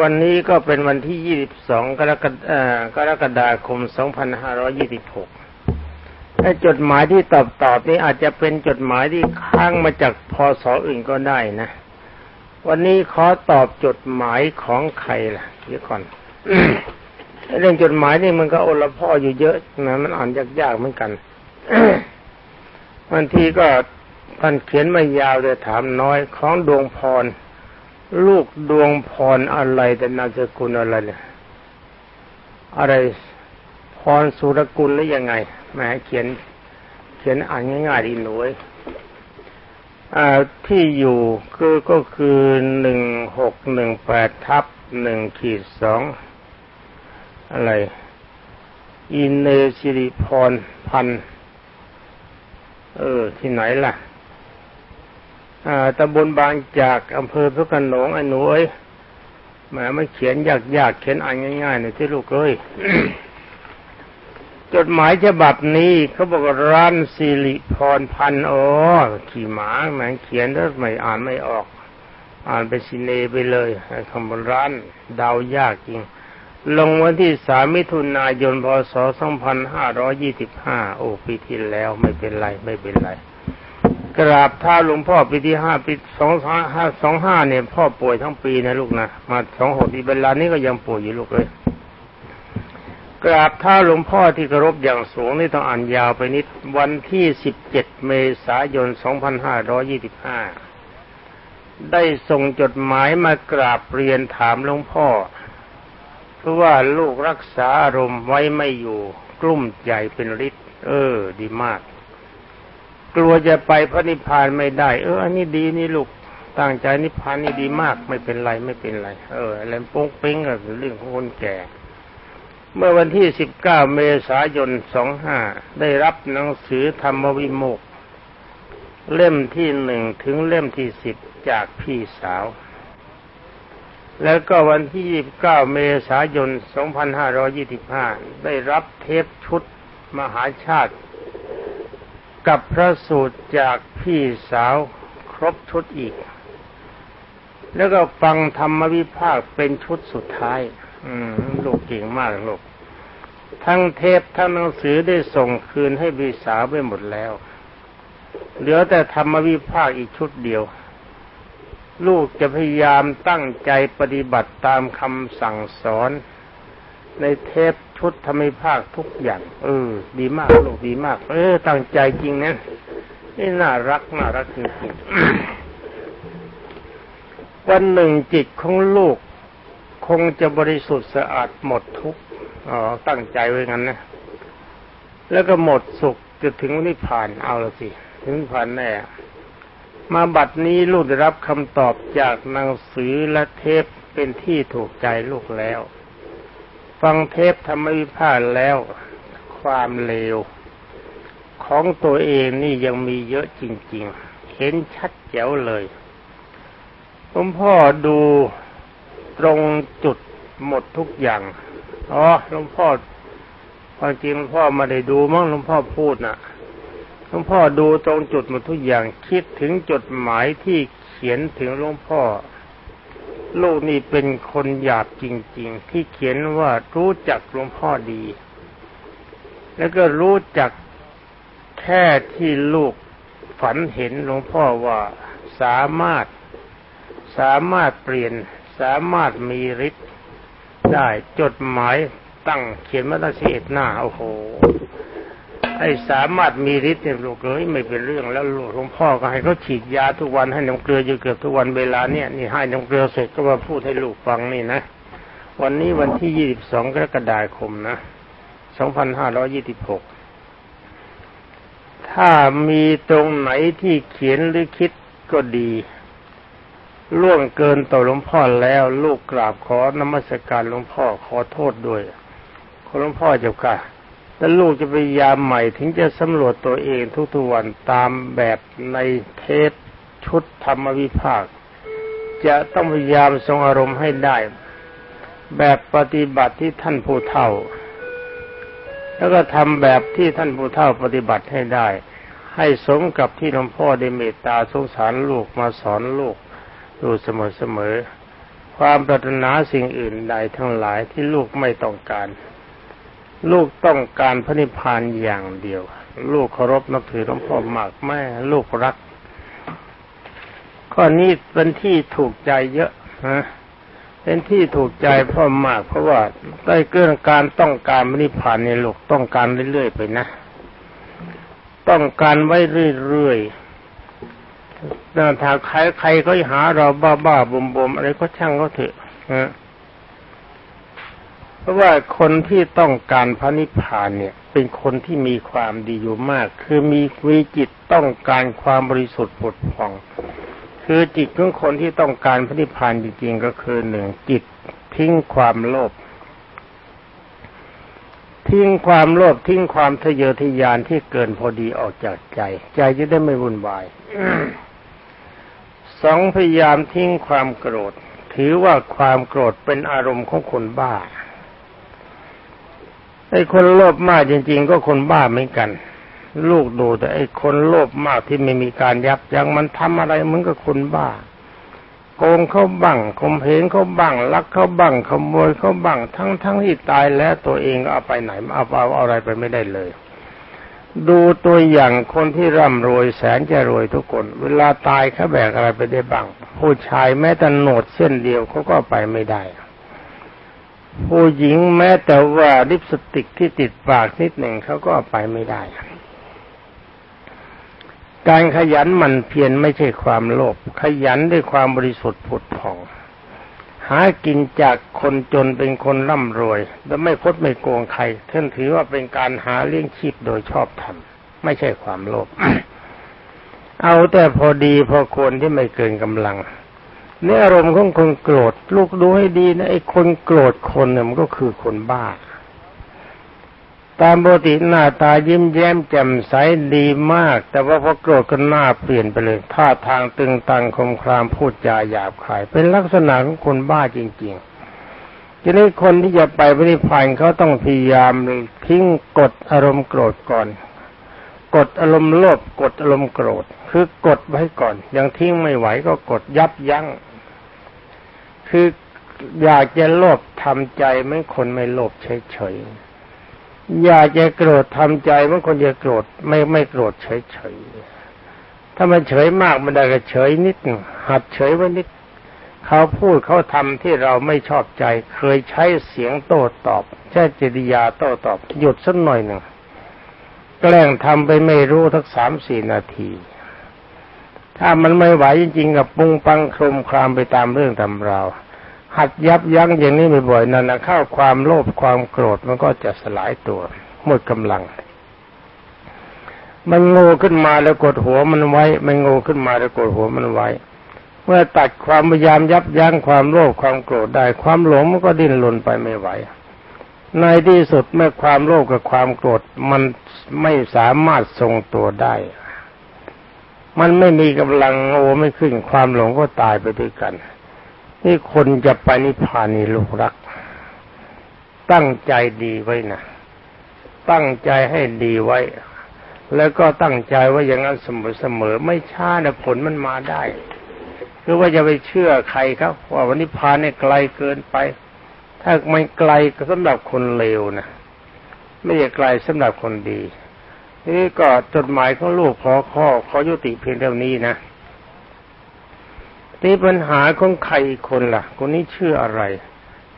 วันนี้ก็เป็นวันที่ 22 กรกฎาคม 2526ถ้าจดหมายที่ตอบตอบนี้อาจจะเป็นจดหมายที่ค้างมาจากพศอื่นก็ได้นะ วันนี้ขอตอบจดหมายของใครล่ะเดี๋ยวก่อนเรื่องจดหมายนี่มันก็โอละพ่ออยู่เยอะนะมันอ่านยากๆเหมือนกันบางทีก็ท่านเขียนไม่ยาวเลยถามน้อยของดวงพร ลูกดวงพรอะไรแต่นามสกุลอะไรเนี่ยอะไรพรสุรกุลหรือยังไงแม่เขียนเขียนอ่านง่ายๆดีหน่วยอที่อยู่คือก็คือหนึ่งหกหนึ่งแปดทับหนึ่งขีดสองอะไร อินเนสิริพรพัน เออ ที่ไหนล่ะ ตำบลบางจากอำเภอพระกันหนงอหนูเอ้ยแหมไม่เขียนยากๆเขียนอ่านง่ายๆหน่อยที่ลูกเอ้ยจดหมายฉบับนี้เขาบอกร้านสิริพรพันอ๋อขี่หมาแหมเขียนแล้วไม่อ่านไม่ออก อ่านไปสิเนไปเลยคำบนร้านดาวยากจริง ลงวันที่สามมิถุนายนพศสองพันห้าร้อยี่สิบห้าโอ้ปีที่แล้วไม่เป็นไรไม่เป็นไร กราบท้าหลวงพ่อปีที่ห้าปีสองห้าสองห้าเนี่ยพ่อป่วยทั้งปีนะลูกนะมาสองหกปีเวลานี้ก็ยังป่วยอยู่ลูกเลยกราบท้าหลวงพ่อที่เคารพอย่างสูงนี่ต้องอ่านยาวไปนิด วันที่สิบเจ็ดเมษายนสองพันห้าร้อยี่สิบห้าได้ส่งจดหมายมากราบเรียนถามหลวงพ่อ เพราะว่าลูกรักษาอารมณ์ไว้ไม่อยู่กลุ้มใจเป็นฤทธิ์เออ ดีมาก กลัวจะไปพระนิพพานไม่ได้ เอออันนี้ดีนี่ลูกตั้งใจนิพพานนี่ดีมากไม่เป็นไรไม่เป็นไรเอออะไรโป้งเป้งก็เรื่องของคนแก่ เมื่อวันที่สิบเก้าเมษายนสองห้าได้รับหนังสือธรรมวิโมกเล่มที่หนึ่งถึงเล่มที่สิบจากพี่สาว แล้วก็วันที่ยี่บเก้าเมษายนสองพันห้ารอยี่สิบห้าได้รับเทปชุดมหาชาติ กับพระสูตรจากพี่สาวครบชุดอีก แล้วก็ฟังธรรมวิภาคเป็นชุดสุดท้าย อืมลูกเก่งมากลูกทั้งเทปทั้งหนังสือได้ส่งคืนให้พี่สาวไปหมดแล้ว เหลือแต่ธรรมวิภาคอีกชุดเดียว ลูกจะพยายามตั้งใจปฏิบัติตามคำสั่งสอน ในเทป ชุดทำให้ภาคทุกอย่าง เออ ดีมากลูกดีมาก เออตั้งใจจริงนะนี่น่ารักน่ารักจริงๆวันหนึ่งจิตของลูกคงจะบริสุทธิ์สะอาดหมดทุกอ๋อตั้งใจไว้งั้นนะแล้วก็หมดสุขจะถึงนิพพานเอาละสิ ถึงนิพพานแน่มาบัดนี้ลูกได้รับคำตอบจากหนังสือและเทปเป็นที่ถูกใจลูกแล้ว ฟังเทปธรรมวิพากแล้ว ความเลว ของตัวเองนี่ยังมีเยอะจริง ๆ เห็นชัดแจ๋วเลยผมพ่อดูตรงจุดหมดทุกอย่างอ๋อหลวงพ่อความจริงหลวงพ่อมาได้ดูมั้งหลวงพ่อพูดนะ่ะหลวงพ่อดูตรงจุดหมดทุกอย่าง คิดถึงจดหมายที่เขียนถึงหลวงพ่อ ลูกนี่เป็นคนหยาบจริง ๆ ที่เขียนว่ารู้จักหลวงพ่อดี แล้วก็รู้จักแค่ที่ลูกฝันเห็นหลวงพ่อว่าสามารถสามารถเปลี่ยนสามารถมีฤทธิ์ได้จดหมายตั้งเขียนมาตั้งสิบเอ็ดหน้า โอ้โห ไอ้สามารถมีฤทธิ์เนี่ยลูกเอ้ยไม่เป็นเรื่องแล้วหลวงพ่อก็ให้เขาฉีดยาทุกวันให้น้ำเกลืออยู่เกือบทุกวันเวลาเนี่ยนี่ให้น้ำเกลือเสร็จก็มาพูดให้ลูกฟังนี่นะ วันนี้วันที่ยี่สิบสองกรกฎาคมนะสองพันห้าร้อยี่สิบหกถ้ามีตรงไหนที่เขียนหรือคิดก็ดีล่วงเกินต่อหลวงพ่อแล้วลูกกราบขอนมัสการหลวงพ่อขอโทษด้วยขอหลวงพ่อเจ้าค่ะ แล้วลูกจะพยายามใหม่ถึงจะสำรวจตัวเองทุกๆวันตามแบบในเทปชุดธรรมวิภาค จะต้องพยายามทรงอารมณ์ให้ได้ แบบปฏิบัติที่ท่านผู้เฒ่า แล้วก็ทำแบบที่ท่านผู้เฒ่าปฏิบัติให้ได้ ให้สมกับที่หลวงพ่อได้เมตตาสงสารลูกมาสอนลูกดูเสมอๆความปรารถนาสิ่งอื่นใดทั้งหลายที่ลูกไม่ต้องการ ลูกต้องการพระนิพพานอย่างเดียว ลูกเคารพนับถือหลวงพ่อมากแม่ลูกรักข้อนี้เป็นที่ถูกใจเยอะนะเป็นที่ถูกใจพ่อมาก เพราะว่าได้เกินการต้องการมระนิพพานในโลกต้องการเรื่อยๆไปนะ ต้องการไว้เรื่อยๆถ้าใครใครก็หาเราบ้าๆบมๆอะไรก็ช่างก็เถอะนะ ราะว่าคนที่ต้องการพระนิพพานเนี่ย เป็นคนที่มีความดีอยู่มาก คือมีมีจิตต้องการความบริสุทธิ์ผุดผ่อง คือจิตของคนที่ต้องการพระนิพพานจริงๆก็คือหนึ่งจิตทิ้งความโลภทิ้งความโลภทิ้งความทะเยอทะยานที่เกินพอดีออกจากใจ ใจจะได้ไม่วุ่นวายสองพยายามทิ้งความโกรธ ถือว่าความโกรธเป็นอารมณ์ของคนบ้า ไอ้คนโลภมากจริง ๆ ก็คนบ้าเหมือนกัน ลูกดูแต่ไอ้คนโลภมากที่ไม่มีการยับยั้งมันทำอะไรเหมือนกับคนบ้า โกงเขาบังข่มเหงเขาบังลักเขาบังขโมยเขาบังทั้งทั้งที่ตายแล้วตัวเองเอาไปไหนเอาเอาอะไรไปไม่ได้เลย ดูตัวอย่างคนที่ร่ำรวยแสนจะรวยทุกคน เวลาตายเขาแบกอะไรไปได้บ้าง ผู้ชายแม้แต่โหนดเส้นเดียวเขาก็ไปไม่ได้ ผู้หญิงแม้แต่ว่าลิปสติกที่ติดปากนิดหนึ่งเขาก็ไปไม่ได้ การขยันมันเพียรไม่ใช่ความโลภขยันด้วยความบริสุทธิ์ผุดผ่อง หากินจากคนจนเป็นคนร่ำรวย และไม่พดไม่โกงใครท่านถือว่าเป็นการหาเลี้ยงชีพโดยชอบธรรมไม่ใช่ความโลภเอาแต่พอดีพอควรที่ไม่เกินกำลัง เนี่ยอารมณ์ของคนโกรธ ลูกดูให้ดีนะไอ้คนโกรธคนเนี่ยมันก็คือคนบ้า ตามปกติหน้าตายิ้มแย้มแจ่มใสดีมาก แต่ว่าพอโกรธก็หน้าเปลี่ยนไปเลยท่าทางตึงตังคมครามพูดจาหยาบคาย เป็นลักษณะของคนบ้าจริง ๆทีนี้คนที่จะไปปฏิพันธ์เขาต้องพยายามทิ้งกดอารมณ์โกรธก่อน กดอารมณ์โลภกดอารมณ์โกรธ คือกดไว้ก่อน ยังทิ้งไม่ไหวก็กดยับยั้ง คืออยากจะโลภทำใจไม่คนไม่โลภเฉยๆ อย่าจะโกรธทำใจเมื่อคนจะโกรธไม่ไม่โกรธเฉยๆ ถ้ามันเฉยมากมันได้ก็เฉยนิด หัดเฉยไว้นิด เขาพูดเขาทำที่เราไม่ชอบใจ เคยใช้เสียงโต้ตอบ ใช้จริยาโต้ตอบ หยุดสักหน่อยหนึ่งแกล้งทำไปไม่รู้ทักสามสี่นาที ถ้ามันไม่ไหวจริงๆกับปุงปังคลมคลามไปตามเรื่องตามราวหัดยับยั้งอย่างนี้บ่อยๆนั่นนะเข้าความโลภความโกรธมันก็จะสลายตัวหมดกำลัง มันโง่ขึ้นมาแล้วกดหัวมันไว้ มันโง่ขึ้นมาแล้วกดหัวมันไว้ เมื่อตัดความพยายามยับยั้งความโลภความโกรธได้ ความหลงมันก็ดิ้นรนไปไม่ไหว ในที่สุดเมื่อความโลภกับความโกรธมันไม่สามารถทรงตัวได้ มันไม่มีกำลังโง่ไม่ขึ้นความหลงก็ตายไปด้วยกัน นี่คนจะไปนิพพานนี่ลูกรัก ตั้งใจดีไว้นะตั้งใจให้ดีไว้ แล้วก็ตั้งใจว่าอย่างนั้นเสมอเสมอไม่ช้านะผลมันมาได้คือว่าจะไปเชื่อใครครับ ว่าวันนิพพานเนี่ยไกลเกินไป ถ้าไม่ไกลก็สำหรับคนเลวนะไม่ใช่ไกลสำหรับคนดี นี่ก็จดหมายของลูกขอข้อขอยุติเพียงเท่านี้นะนี่ปัญหาของใครคนละ่ะ คนนี้ชื่ออะไร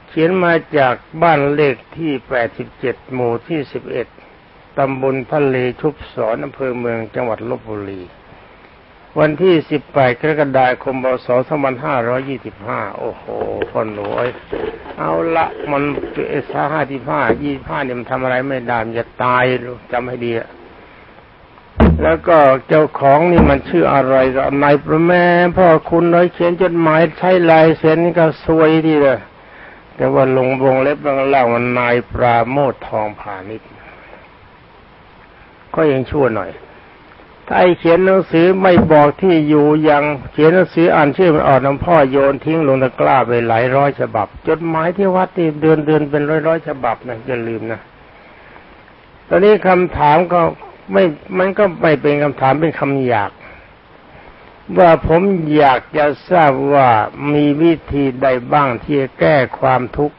เขียนมาจากบ้านเลขที่แปดสิบเจ็ดหมู่ที่สิบเอ็ดตำบลทะเลชุบสอนอำเภอเมืองจังหวัดลบบุรี วันที่สิบแปดกรกฎาคมพศสองพันห้าร้อยี่สิบห้าโอ้โหคนหน่ยเอาละมันเอสห้าที่ห้ายี่ห้าเนี่ยมันทำอะไรไม่ได้มันจะตายจำให้ดีอะ แล้วก็เจ้าของนี่มันชื่ออะไรก็นายประแม่พ่อคุณน้อยเขียนจดหมายใช้ลายเซ็นก็สวยดีเลยแต่ว่าลงวงเล็บบางเล่ามันนายปราโมททองผานิชก็ยังชั่วหน่อยถ้าไอเขียนหนังสือไม่บอกที่อยู่ยังเขียนหนังสืออ่านชื่อมันออกน้ำพ่อโยนทิ้งลงตะกร้าไปหลายร้อยฉบับ จดหมายที่วัดที่เดือนเดือนเป็นร้อยร้อยฉบับนะอย่าลืมนะตอนนี้คำถามก็ ไม่มันก็ไม่เป็นคำถามเป็นคำอยาก ว่าผมอยากจะทราบว่ามีวิธีใดบ้างที่จะแก้ความทุกข์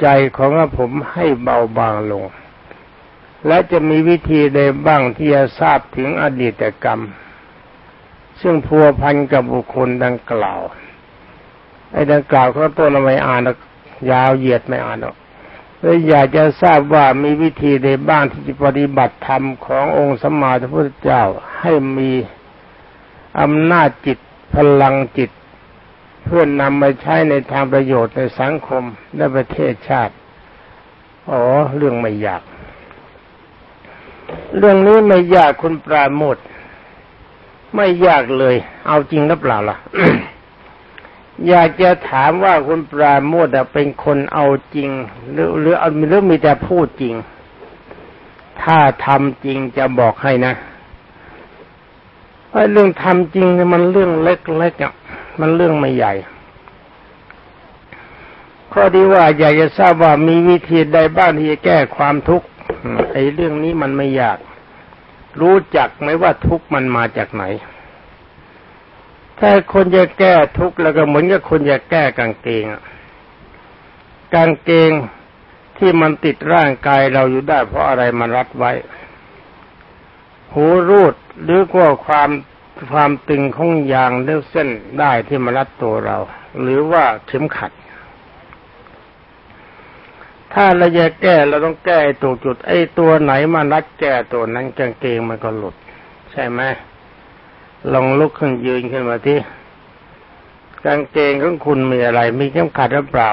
ใจของผมให้เบาบางลง และจะมีวิธีใดบ้างที่จะทราบถึงอดีตกรรม ซึ่งพัวพันกับบุคคลดังกล่าวไอ้ดังกล่าวเขาต้นไม่อ่านยาวเหยียดไม่อ่านหรอก เลยอยากจะทราบว่ามีวิธีใดบ้างที่จะปฏิบัติธรรมขององค์สมมาพระพุทธเจ้าให้มีอำนาจจิตพลังจิต เพื่อนนำมาใช้ในทางประโยชน์ในสังคมและประเทศชาติ อ๋อ เรื่องไม่ยาก เรื่องนี้ไม่ยากคุณปราโมทไม่ยากเลย เอาจริงหรือเปล่าล่ะ อยากจะถามว่าคุณปราโมทเป็นคนเอาจริง หรือหรือเอาหรือมีแต่พูดจริง ถ้าทำจริงจะบอกให้นะไอ้เรื่องทำจริงเนี่ยมันเรื่องเล็กๆอะมันเรื่องไม่ใหญ่ข้อที่ว่าอยากจะทราบว่ามีวิธีใดบ้างที่จะแก้ความทุกข์ไอ้เรื่องนี้มันไม่ยาก รู้จักไหมว่าทุกข์มันมาจากไหน ถ้าคนจะแก้ทุกข์แล้วก็เหมือนกับคนจะแก้กางเกงกางเกงที่มันติดร่างกายเราอยู่ได้ เพราะอะไรมันรัดไว้ หูรูดหรือก็ความความตึงของยางเลือกเส้นได้ที่มารัดตัวเรา หรือว่าเข็มขัด ถ้าเราจะแก้เราต้องแก้ตัวจุด ไอ้ตัวไหนมารัดแก้ตัวนั้นกางเกงมันก็หลุด ใช่ไหม ลองลุกขึ้นยืนขึ้นมาที่กางเกงของคุณมีอะไร มีเข็มขัดหรือเปล่า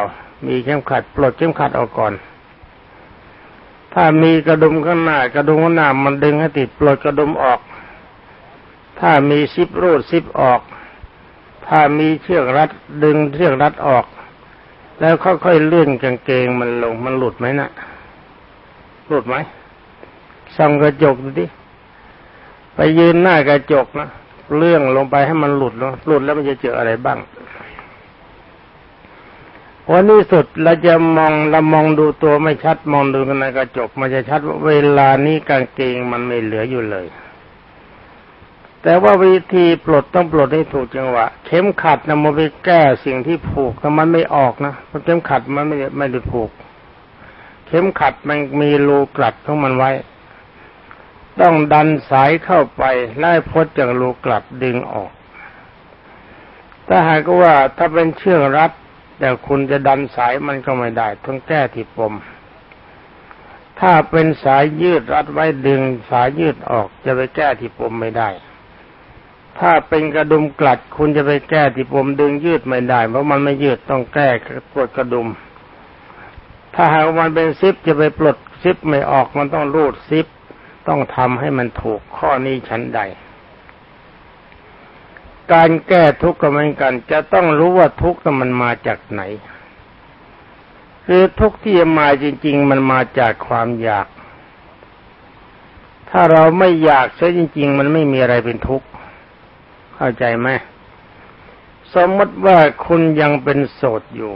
มีเข็มขัดปลดเข็มขัดออกก่อน ถ้ามีกระดุมข้างหน้ากระดุมข้างหน้ามันดึงให้ติดปลดกระดุมออก ถ้ามีซิปรูดซิปออก ถ้ามีเชือกรัดดึงเชือกรัดออก แล้วค่อยๆเลื่อนกางเกงมันลงมันหลุดไหมนะ่ะหลุดไหมส่องกระจกดูดิไปยืนหน้ากระจกนะ เลื่องลงไปให้มันหลุดลงหลุดแล้วมันจะเจออะไรบ้างวันนี้สุดเราจะมองเรามองดูตัวไม่ชัดมองดูในกระจก มันจะชัดว่าเวลานี้กางเกงมันไม่เหลืออยู่เลย แต่ว่าวิธีปลดต้องปลดให้ถูกจังหวะ เข็มขัดนะมันไปแก้สิ่งที่ผูกแต่มันไม่ออกนะเพราะเข็มขัดมันไม่ไม่ได้ผูก เข็มขัดมันมีรูกลัดของมันไว้ ต้องดันสายเข้าไปไล่พดจากรูกลัดดึงออก ถ้าหากว่าถ้าเป็นเชือกรัดแต่คุณจะดันสายมันก็ไม่ได้ต้องแก้ที่ปม ถ้าเป็นสายยืดรัดไว้ดึงสายยืดออกจะไปแก้ที่ปมไม่ได้ ถ้าเป็นกระดุมกลัดคุณจะไปแก้ที่ผมดึงยืดไม่ได้ เพราะมันไม่ยืดต้องแก้ปลดกระดุม ถ้าหากมันเป็นซิปจะไปปลดซิปไม่ออกมันต้องรูดซิป ต้องทำให้มันถูกข้อนี้ชั้นใด การแก้ทุกข์ก็เหมือนกัน จะต้องรู้ว่าทุกข์มันมาจากไหน คือทุกข์ที่มาจริง ๆ มันมาจากความอยาก ถ้าเราไม่อยากใช่จริง ๆ มันไม่มีอะไรเป็นทุกข์เข้าใจไหมสมมติว่าคุณยังเป็นโสดอยู่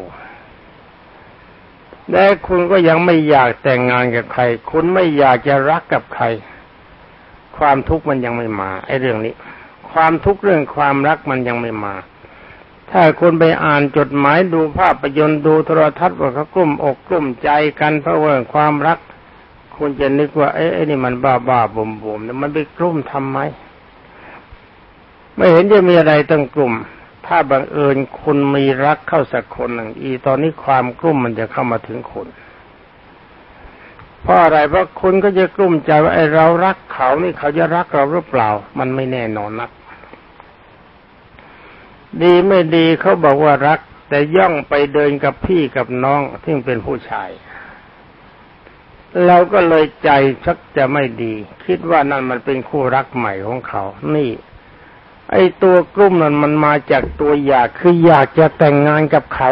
และคุณก็ยังไม่อยากแต่งงานกับใคร คุณไม่อยากจะรักกับใคร ความทุกข์มันยังไม่มาไอ้เรื่องนี้ ความทุกข์เรื่องความรักมันยังไม่มา ถ้าคุณไปอ่านจดหมายดูภาพยนตร์ดูโทรทัศน์ว่าเขากลุ่มอกกลุ่มใจกันเพราะว่าความรัก คุณจะนึกว่าเอ้ไอ้นี่มันบ้าบ้าบ่มบ่มเนี่ยมันไปกลุ่มทำไมไม่เห็นจะมีอะไรตั้งกลุ่ม ถ้าบังเอิญคุณมีรักเข้าสักคนหนึ่งอี ตอนนี้ความกลุ่มมันจะเข้ามาถึงคุณเพราะอะไรเพราะคุณก็จะกลุ่มใจว่าไอ้เรารักเขานี่เขาจะรักเราหรือเปล่า มันไม่แน่นอนนัก ดีไม่ดีเขาบอกว่ารัก แต่ย่องไปเดินกับพี่กับน้องที่เป็นผู้ชายเราก็เลยใจชักจะไม่ดี คิดว่านั่นมันเป็นคู่รักใหม่ของเขา นี่ ไอ้ตัวกลุ่มนั้นมันมาจากตัวอยากคืออยากจะแต่งงานกับเขา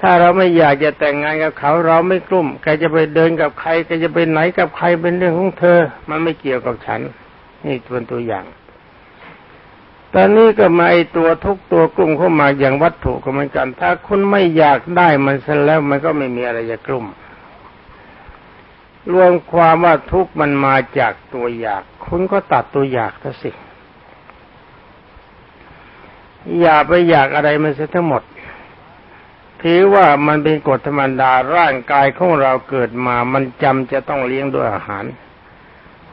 ถ้าเราไม่อยากจะแต่งงานกับเขา เราไม่กลุ่มใครจะไปเดินกับใครใครจะไปไหนกับใครเป็นเรื่องของเธอ มันไม่เกี่ยวกับฉัน นี่เป็นตัวอย่างตอนนี้ก็มาไอ้ตัวทุกตัวกลุ่มเข้ามาอย่างวัตถุก็เหมือนกัน ถ้าคุณไม่อยากได้มันเสร็จแล้วมันก็ไม่มีอะไรจะกลุ่ม รวมความว่าทุกมันมาจากตัวอยาก คุณก็ตัดตัวอยากซะสิ อย่าไปอยากอะไรมันเสียทั้งหมดถือว่ามันเป็นกฎธรรมดาร่างกายของเราเกิดมา มันจำจะต้องเลี้ยงด้วยอาหาร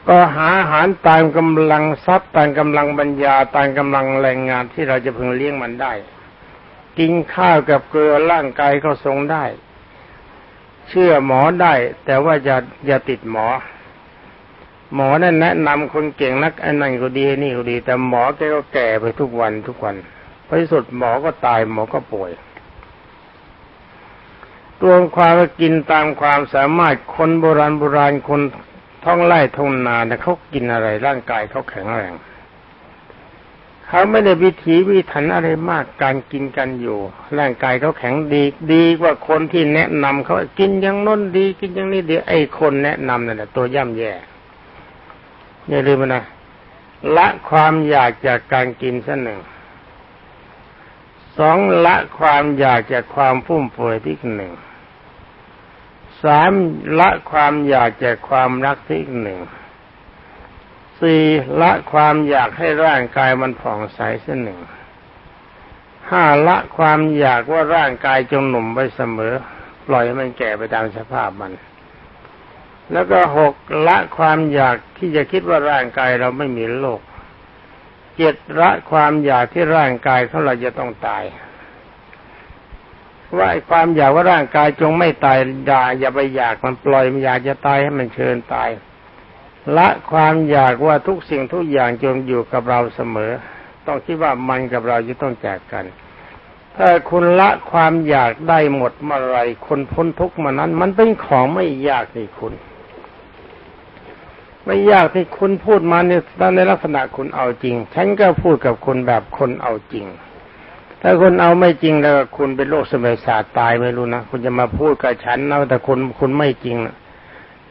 ก็หาอาหารตามกำลังทรัพย์ตามกำลังบัญญาตามกำลังแรงงานที่เราจะพึงเลี้ยงมันได้ กินข้าวกับเกลือร่างกายก็ทรงได้ เชื่อหมอได้ แต่ว่าอย่าอย่าติดหมอ หมอนั่นแนะนำคนเก่งนักอันนั้นก็ดีนี่ก็ดี แต่หมอแกก็แก่ไปทุกวันทุกวัน ที่สุดหมอก็ตายหมอก็ป่วย รวมความก็กินตามความสามารถคนโบราณโบราณคนท้องไร่ท้องนาเนี่ยเขากินอะไรร่างกายเขาแข็งแรงเขาไม่ได้วิถีวิถันอะไรมากการกินกันอยู่ ร่างกายเขาแข็งดีดีกว่าคนที่แนะนำเขากินอย่างน้นดีกินอย่างนี้ดีไอ้คนแนะนำนั่นแหละตัวย่ำแย่อย่าลืมนะละความอยากจากการกินสักหนึ่ง สองละความอยากจากความฟุ่มเฟือยที่หนึ่งสามละความอยากจากความรักที่หนึ่งสี่ละความอยากให้ร่างกายมันผ่องใสเส้นหนึ่งห้าละความอยากว่าร่างกายจงหนุ่มไปเสมอ ปล่อยให้มันแก่ไปตามสภาพมัน แล้วก็หกละความอยากที่จะคิดว่าร่างกายเราไม่มีโรค เจ็ดละความอยากที่ร่างกายของเราจะต้องตาย ว่าความอยากว่าร่างกายจงไม่ตายด่าอย่าไปอยากมันปล่อยมันอยากจะตายให้มันเชิญตาย ละความอยากว่าทุกสิ่งทุกอย่างจงอยู่กับเราเสมอ ต้องคิดว่ามันกับเราจะต้องแจกกัน ถ้าคุณละความอยากได้หมดเมื่อไรคนพ้นทุกข์มานั้น มันเป็นของไม่ยากนี่คุณ ไม่ยากที่คุณพูดมาในในลักษณะคุณเอาจริง ฉันก็พูดกับคุณแบบคนเอาจริง ถ้าคนเอาไม่จริงแล้วคุณเป็นโรคสมัยศาสตร์ตายไม่รู้นะคุณจะมาพูดกับฉันนะแต่คุณคุณไม่จริงนะ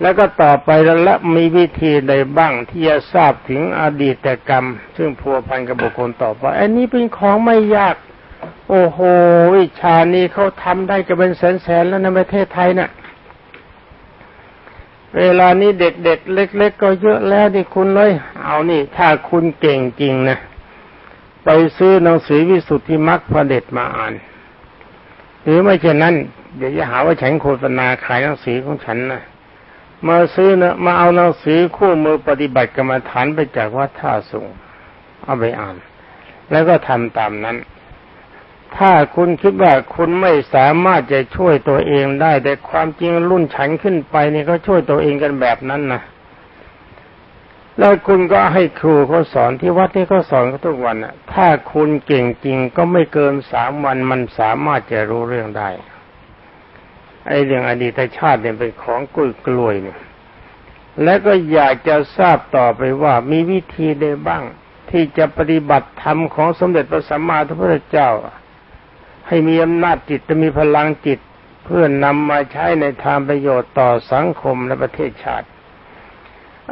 แล้วก็ต่อไปแล้วละมีวิธีใดบ้างที่จะทราบถึงอดีตกรรม ซึ่งพัวพันกับบุคคลต่อไปอันนี้เป็นของไม่ยาก โอ้โหวิชานี้เขาทำได้จะเป็นแสนๆแล้วในประเทศไทยนะ่ะ เวลานี้เด็กๆเล็ก ๆ ก็เยอะแล้วที่คุณเลย เอานี่ ถ้าคุณเก่งจริงนะไปซื้อหนังสือวิสุทธิมรรคพระเด็จมาอ่าน หรือไม่เช่นนั้น เดี๋ยวจะหาว่าฉันโฆษณาขายหนังสือของฉันนะมาซื้อนะมาเอาหนังสือคู่มือปฏิบัติกรรมฐานไปจากวัดท่าสุงเอาไปอ่าน แล้วก็ทำตามนั้น ถ้าคุณคิดว่าคุณไม่สามารถจะช่วยตัวเองได้ แต่ความจริงรุ่นฉันขึ้นไปนี่เขาช่วยตัวเองกันแบบนั้นนะแล้วคุณก็ให้ครูเขาสอนที่วัดที่เขาสอนเขาทุกวันนะถ้าคุณเก่งจริงก็ไม่เกินสามวันมันสามารถจะรู้เรื่องได้ ไอ้เรื่องอดีตชาติเนี่ยเป็นของกุ้ยกล้วยเนี่ยและก็อยากจะทราบต่อไปว่ามีวิธีใดบ้าง ที่จะปฏิบัติธรรมของสมเด็จพระสัมมาสัมพุทธเจ้า ให้มีอำนาจจิตจะมีพลังจิต เพื่อนนำมาใช้ในทางประโยชน์ต่อสังคมและประเทศชาติ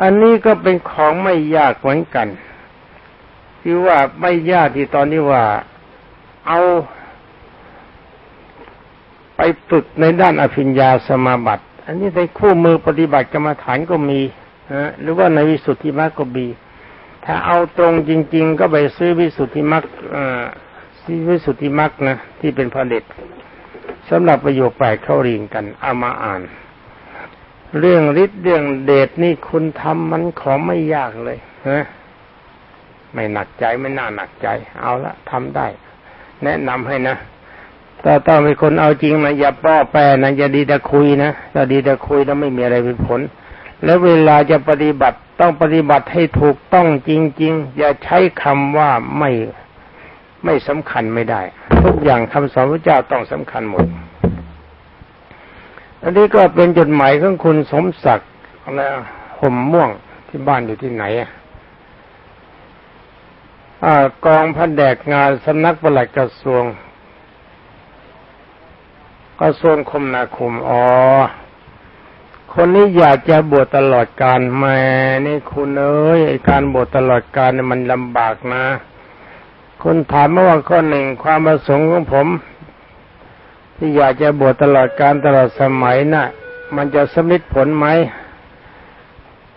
อันนี้ก็เป็นของไม่ยากเหมือนกันที่ว่าไม่ยากที่ตอนนี้ว่าเอาไปฝึกในด้านอภิญญาสมาบัติ อันนี้ในคู่มือปฏิบัติกรรมฐานก็มีนะหรือว่าในวิสุทธิมรรคก็มี ถ้าเอาตรงจริง ๆ ก็ไปซื้อวิสุทธิมรรค ที่วิสุทธิมรรคนะที่เป็นพระเด็จสำหรับประโยคแปดเข้าเรียงกันเอามาอ่าน เรื่องฤทธิ์เรื่องเดชนี่คุณทำมันของไม่ยากเลยฮะไม่หนักใจไม่น่าหนักใจ เอาละทำได้ แนะนำให้นะถ้าต้องเป็นคนเอาจริงนะอย่าป้อแปรนะอย่าดีแต่คุยนะถ้าดีแต่คุยแล้วไม่มีอะไรเป็นผล แล้วเวลาจะปฏิบัติต้องปฏิบัติให้ถูกต้องจริง ๆ อย่าใช้คำว่าไม่ ไม่สำคัญไม่ได้ ทุกอย่างคำสอนพระเจ้าต้องสำคัญหมด อันนี้ก็เป็นจดหมายของคุณสมศักดิ์นะห่มม่วงที่บ้านอยู่ที่ไหนอะกองพันแดกงานสำนักประหลัดกระทรวงกระทรวงคมนาคมอ๋อคนนี้อยากจะบวชตลอดการแม่นี่คุณเอ้ยการบวชตลอดการมันลำบากนะ คุณถามมาว่าข้อหนึ่งความประสงค์ของผม ที่อยากจะบวชตลอดการตลอดสมัยนะ่ะ มันจะสมิทผลไหม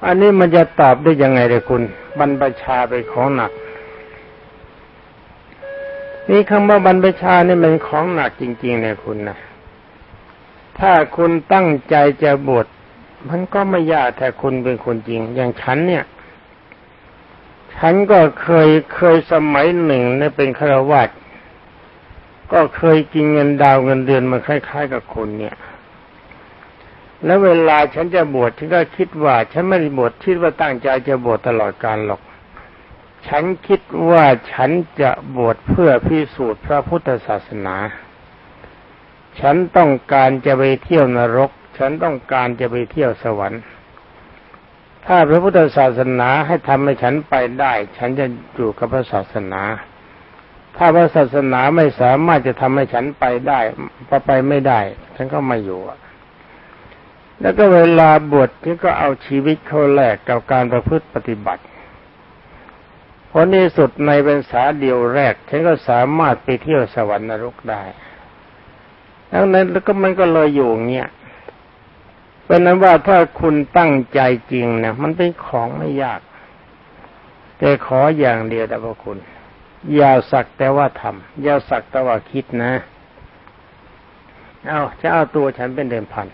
อันนี้มันจะตอบได้ยังไงเลยคุณ บรรพชาไปของหนัก นี่คำว่าบรรพชานี่มันของหนักจริงๆเนี่ยคุณนะถ้าคุณตั้งใจจะบวชมันก็ไม่ยากแต่คุณเป็นคนจริง อย่างฉันเนี่ย ฉันก็เคยเคยสมัยหนึ่งเนี่ยเป็นฆราวาสก็เคยกินเงินดาวเงินเดือนมาคล้ายๆ กับคุณเนี่ย แล้วเวลาฉันจะบวชฉันก็คิดว่าฉันไม่ได้บวชคิดว่าตั้งใจจะบวชตลอดกาลหรอก ฉันคิดว่าฉันจะบวชเพื่อพิสูจน์พระพุทธศาสนา ฉันต้องการจะไปเที่ยวนรก ฉันต้องการจะไปเที่ยวสวรรค์ ถ้าพระพุทธศาสนาให้ทำให้ฉันไปได้ ฉันจะอยู่กับพระศาสนา ถ้าพระศาสนาไม่สามารถจะทำให้ฉันไปได้พอไปไม่ได้ ฉันก็ไม่อยู่แล้วก็เวลาบวชฉันก็เอาชีวิตเขาแลกกับการประพฤติปฏิบัติผลที่สุดในเป็นสาเดียวแรก ฉันก็สามารถไปเที่ยวสวรรค์นรกได้ดังนั้นแล้วก็มันก็เลยอยู่เงี้ย เป็นนั้นว่าถ้าคุณตั้งใจจริงเนี่ยมันเป็นของไม่ยาก แต่ขออย่างเดียวแต่พระคุณ อย่าสักแต่ว่าทำอย่าสักแต่ว่าคิดนะ เอาจะเอาตัวฉันเป็นเดิมพัน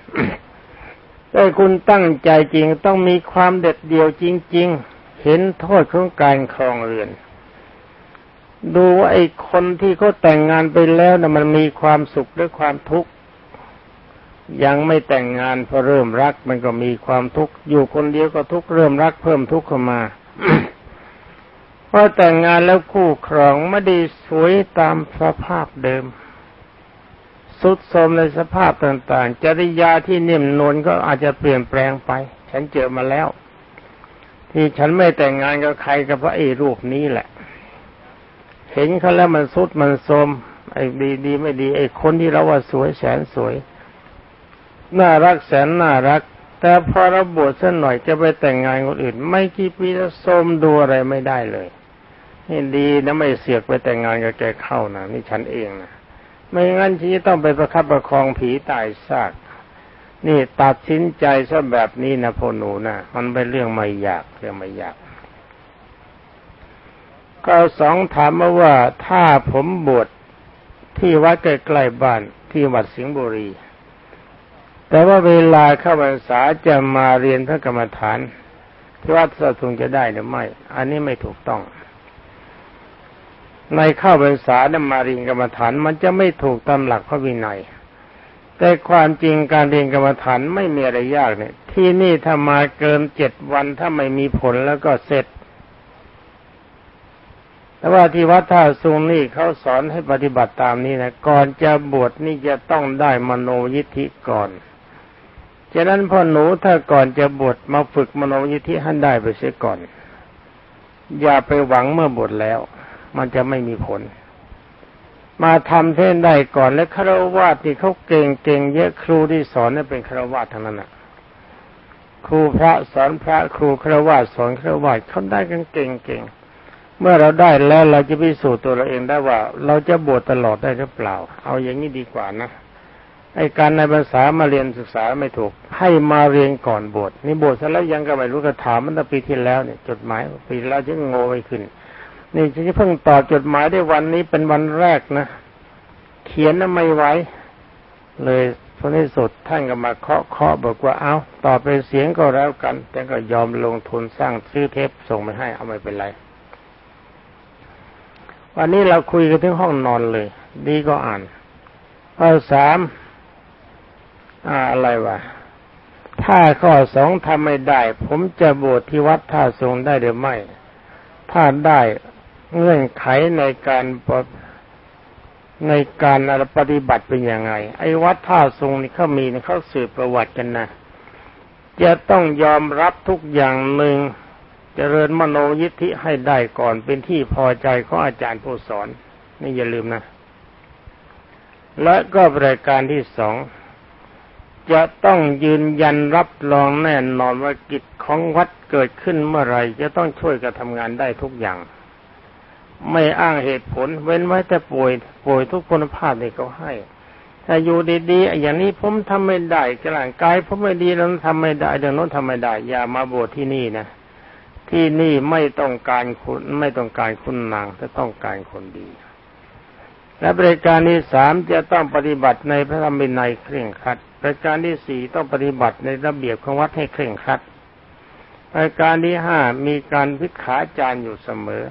แต่คุณตั้งใจจริงต้องมีความเด็ดเดี่ยวจริง ๆ เห็นโทษของการครองเรือน ดูว่าไอ้คนที่เขาแต่งงานไปแล้วนะมันมีความสุขหรือความทุกข์ ยังไม่แต่งงานพอเริ่มรักมันก็มีความทุกข์อยู่คนเดียวก็ทุกข์เริ่มรักเพิ่มทุกข์เข้ามาพอแต่งงานแล้วคู่ครองไม่ได้สวยตามสภาพเดิมสุดโทมในสภาพต่างๆ จริยาที่นิ่มนวลก็อาจจะเปลี่ยนแปลงไป ฉันเจอมาแล้ว ที่ฉันไม่แต่งงานกับใครกับพระไอ้รูปนี้แหละ เห็นเขาแล้วมันสุดมันโทมไอ้ดีดีไม่ดีไอ้คนที่เราว่าสวยแสนสวย น่ารักแสนน่ารัก แต่พอเราบวชสักหน่อยจะไปแต่งงานคนอื่น ไม่กี่ปีแล้วสมดูอะไรไม่ได้เลยนี่ดีนะไม่เสียกไปแต่งงานกับแกเข้านะนี่ฉันเองนะไม่งั้นที่ต้องไปประคับประคองผีตายซาก นี่ตัดสินใจซะแบบนี้นะพ่อหนูนะมันเป็นเรื่องไม่ยากเรื่องไม่ยากก็สองถามมาว่าถ้าผมบวชที่วัดใกล้ๆบ้านที่วัดสิงห์บุรี แต่ว่าเวลาเข้าพรรษาจะมาเรียนพระกรรมฐานที่วัดสะทุงจะได้หรือไม่ อันนี้ไม่ถูกต้อง ในเข้าพรรษาเนี่ยมาเรียนกรรมฐานมันจะไม่ถูกตามหลักพระวินัย แต่ความจริงการเรียนกรรมฐานไม่มีอะไรยากเนี่ย ที่นี่ถ้ามาเกินเจ็ดวันถ้าไม่มีผลแล้วก็เสร็จแต่ว่าที่วัดท่าซุงนี่เขาสอนให้ปฏิบัติตามนี้นะก่อนจะบวชนี่จะต้องได้มโนยิทธิก่อน ฉะนั้นพ่อหนูถ้าก่อนจะบวชมาฝึกมโนยิทธิให้ได้ไปเสียก่อน อย่าไปหวังเมื่อบวชแล้ว มันจะไม่มีผล มาทำเท่นได้ก่อนและคารวะที่เขาเก่งเก่งเยอะครูที่สอนนี่เป็นคารวะทั้งนั้นนะครูพระสอนพระครูคารวะสอนคารวะเขาได้กันเก่งเก่งเมื่อเราได้แล้วเราจะพิสูจน์ตัวเราเองได้ว่า เราจะบวชตลอดได้หรือเปล่า เอาอย่างนี้ดีกว่านะ ไอการในภาษามาเรียนศึกษาไม่ถูก ให้มาเรียนก่อนบวชนี่บวชซะแล้วยังก็ไม่รู้ก็ถามมันตั้งปีที่แล้วเนี่ยจดหมายปีแล้วจึงโง่ไปขึ้น นี่ฉันเพิ่งตอบจดหมายได้วันนี้เป็นวันแรกนะ เขียนน่ะไม่ไหวเลยพอในสุดท่านก็มาเคาะเคาะบอกว่าเอาต่อไปเสียงก็แล้วกัน แต่ก็ยอมลงทุนสร้างซื้อเทปส่งไปให้เอาไม่เป็นไร วันนี้เราคุยกันถึงห้องนอนเลย ดีก็อ่านข้อสาม อะไรวะ ถ้าข้อสองทำไม่ได้ ผมจะบวชที่วัดท่าทรงได้หรือไม่ ถ้าได้เงื่อนไขในการในการปฏิบัติเป็นยังไง ไอ้วัดท่าทรงนี่เขามีเขาสืบประวัติกันนะจะต้องยอมรับทุกอย่างหนึ่งจเจริญมโนยิทธิให้ได้ก่อนเป็นที่พอใจของอาจารย์ผู้สอน นี่อย่าลืมนะ และก็รายการที่สอง จะต้องยืนยันรับรองแน่นอนว่ากิจของวัดเกิดขึ้นเมื่อไรจะต้องช่วยกันทำงานได้ทุกอย่าง ไม่อ้างเหตุผล เว้นไว้แต่ป่วยป่วยทุกคนภาพนี่เขาให้ถ้าอยู่ดีๆอย่างนี้ผมทำไม่ได้กร่างกายผมไม่ดีนั้นทำไม่ได้เดี๋ยวนั้นทำไม่ได้ อย่ามาบวชที่นี่นะ ที่นี่ไม่ต้องการคุณไม่ต้องการคุณนางแต่ต้องการคนดี และบริการที่สามจะต้องปฏิบัติในพระธรรมวินัยเคร่งครัด บริการที่สี่ต้องปฏิบัติในระเบียบของวัดให้เคร่งครัดปรายการที่ห้ามีการพิขาจารอยู่เสมอ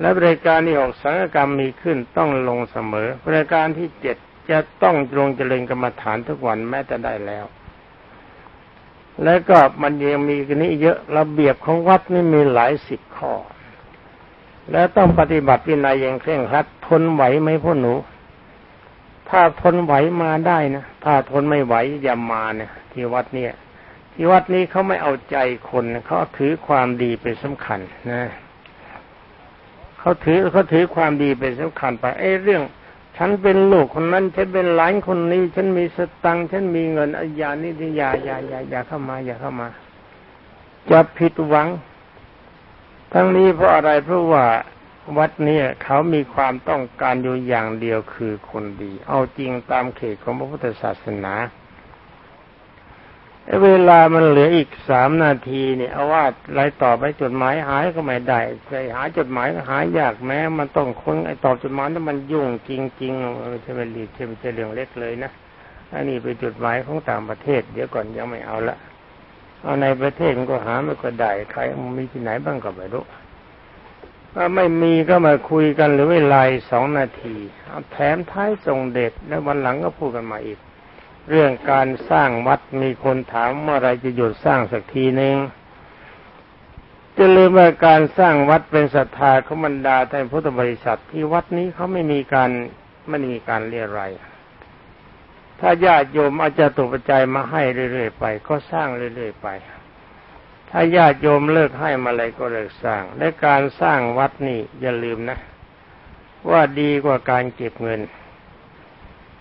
และบริการที่หกสังฆกรรมมีขึ้นต้องลงเสมอบริการที่เจ็ดจะต้องลงเจริญกรรมฐานทุกวันแม้จะได้แล้ว แล้วก็มันยังมีกันนี้เยอะระเบียบของวัดนี่มีหลายสิบข้อ แล้วต้องปฏิบัติวินัยอย่างเคร่งครัดทนไหวไหมพ่อหนู ถ้าทนไหวมาได้นะถ้าทนไม่ไหวอย่ามาเนี่ยที่วัดเนี่ยที่วัดนี้เขาไม่เอาใจคนเขาถือความดีเป็นสำคัญนะเขาถือเขาถือความดีเป็นสำคัญไปไอ้เรื่อง ฉันเป็นลูกคนนั้นฉันเป็นหลานคนนี้ ฉันมีสตังฉันมีเงินอาญานี่ที่ยาอย่าอย่าอย่าเข้ามา อย่าเข้ามาจะผิดหวัง ทั้งนี้เพราะอะไรเพราะว่า วัดเนี้เขามีความต้องการอยู่อย่างเดียวคือคนดี เอาจริงตามเขตของพระพุทธศาสนาเวลามันเหลืออีกสามนาทีเนี่ยเอาว่าไรตอบไปจดหมายหายก็ไม่ได้ใครหาจดหมายหายยากแม้ มันต้องค้นไอ้ตอบจดหมายนั้นมันยุ่งจริงๆใช่ไหมรีใช่ไม่ใช่เรื่องเล็กเลยนะอันนี้เป็นจดหมายของต่างประเทศ เดี๋ยวก่อนยังไม่เอาละเอาในประเทศมันก็หาไม่ก็ได้ใครมีที่ไหนบ้างก็ไม่รู้ ถ้าไม่มีก็มาคุยกันหรือเวลาสองนาทีเอาแถมท้ายส่งเด็ดแล้ววันหลังก็พูดกันมาอีก เรื่องการสร้างวัดมีคนถามเมื่อไรจะหยุดสร้างสักทีหนึ่งจะลืมว่าการสร้างวัดเป็นศรัทธาของบรรดาท่านพุทธบริษัทที่วัดนี้เขาไม่มีการไม่มีการเรียรายถ้าญาติโยมอาจจะตุปัจจัยมาให้เรื่อยๆไป ก็สร้างเรื่อยๆไป ถ้าญาติโยมเลิกให้มาอะไรก็เลิกสร้าง และการสร้างวัดนี่อย่าลืมนะ ว่าดีกว่าการเก็บเงิน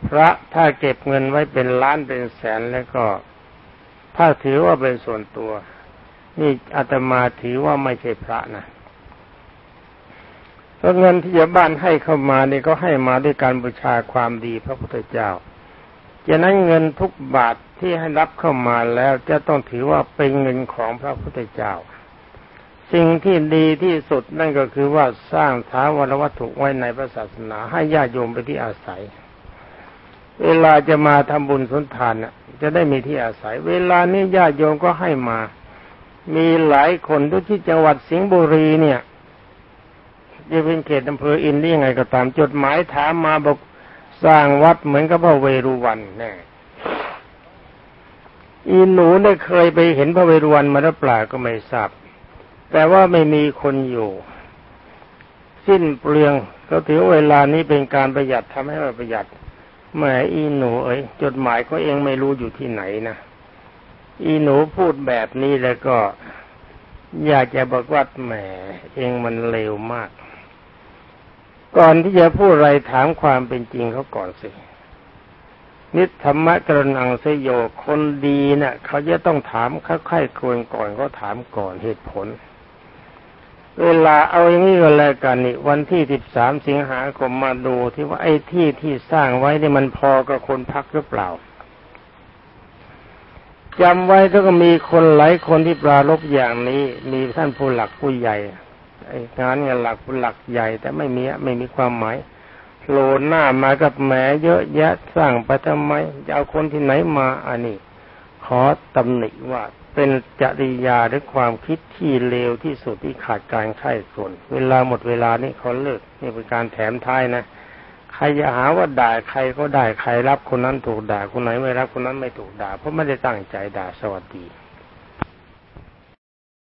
พระถ้าเก็บเงินไว้เป็นล้านเป็นแสนแล้วก็ ถ้าถือว่าเป็นส่วนตัว นี่อาตมาถือว่าไม่ใช่พระนะเพราะเงินที่จะบ้านให้เข้ามานี่ก็ให้มาด้วยการบูชาความดีพระพุทธเจ้าจะนั้นเงินทุกบาท ที่ให้รับเข้ามาแล้วจะต้องถือว่าเป็นเงินของพระพุทธเจ้า สิ่งที่ดีที่สุดนั่นก็คือว่าสร้างท้าวรวัตถุไว้ในพระศาสนาให้ญาติโยมไปที่อาศัย เวลาจะมาทำบุญสุนทานน่ะ จะได้มีที่อาศัย เวลานี้ญาติโยมก็ให้มา มีหลายคนทุกที่จังหวัดสิงห์บุรีเนี่ยจะเป็นเขตอำเภออินได้ยังไงก็ตามจดหมายถามมาบอกสร้างวัดเหมือนกับพระเวรุวันแน่ อีหนูได้เคยไปเห็นพระเวรวันมาหรือเปล่าก็ไม่ทราบแต่ว่าไม่มีคนอยู่ สิ้นเปลืองก็ถือเวลานี้เป็นการประหยัดทำให้มันประหยัดแม่อีหนูเอ้ยจดหมายเขาเองไม่รู้อยู่ที่ไหนนะอีหนูพูดแบบนี้แล้วก็ อยากจะบอกว่าแหมเองมันเลวมาก ก่อนที่จะพูดอะไรถามความเป็นจริงเขาก่อนสิ นิธรรมะกรณังเสยโยคนดีเนะ่ะเขาจะต้องถามเขาไข้ควรก่อนเขาถามก่อนเหตุผล เวลาเอาอย่างนี้ก็แล้วกันนี่วันที่สิบสามสิงหาคมมาดูที่ว่าไอ้ที่ที่สร้างไว้นี่มันพอกับคนพักหรือเปล่าจำไว้ถ้าก็มีคนหลายคนที่ปรารบอย่างนี้ มีท่านผู้หลักผู้ใหญ่ไอ้งานเนี่ยหลักผู้หลักใหญ่ แต่ไม่มีไม่มีความหมาย โลหน้ามากับแหมเยอะแยะสร้างไปทำไมจะเอาคนที่ไหนมาอันนี้ ขอตำหนิว่าเป็นจริยาหรือความคิดที่เลวที่สุดที่ขาดการไข้ส่วนเวลาหมดเวลานี่เขาเลิกนี่เป็นการแถมท้ายนะใครจะหาว่าด่าใครก็ได้ใครรับคนนั้นถูกด่าคนไหนไม่รับคนนั้นไม่ถูกด่าเพราะไม่ได้ตั้งใจด่าสวัสดี